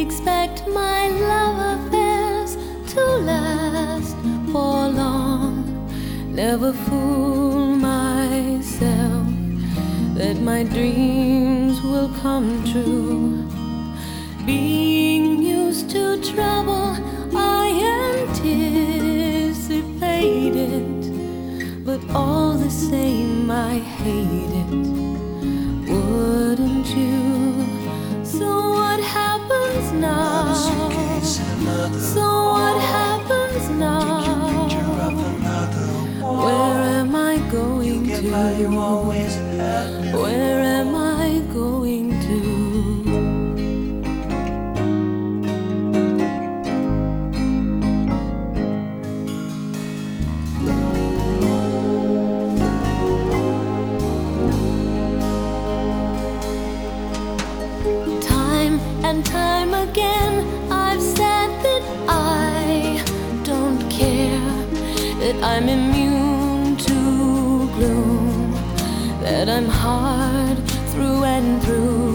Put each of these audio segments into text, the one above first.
I expect my love affairs to last for long. Never fool myself that my dreams will come true. Being used to trouble, I anticipate it, but all the same, I hate it. Wouldn't you? So what happens now? So what happens now? Where am I going to? Where am I going to? Time and time again, I've said that I don't care, that I'm immune to gloom, that I'm hard through and through.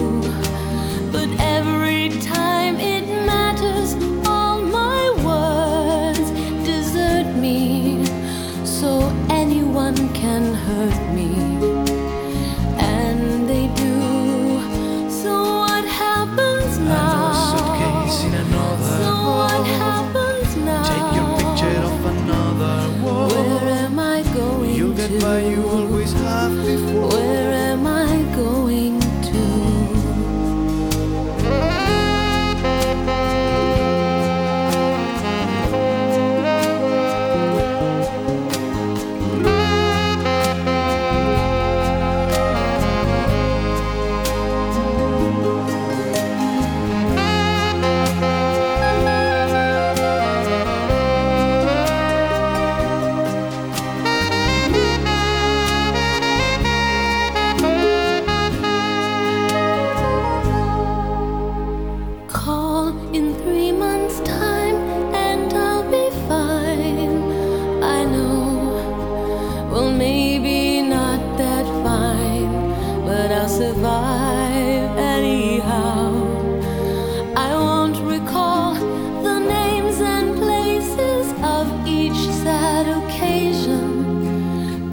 By, you always have before.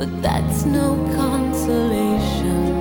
But that's no consolation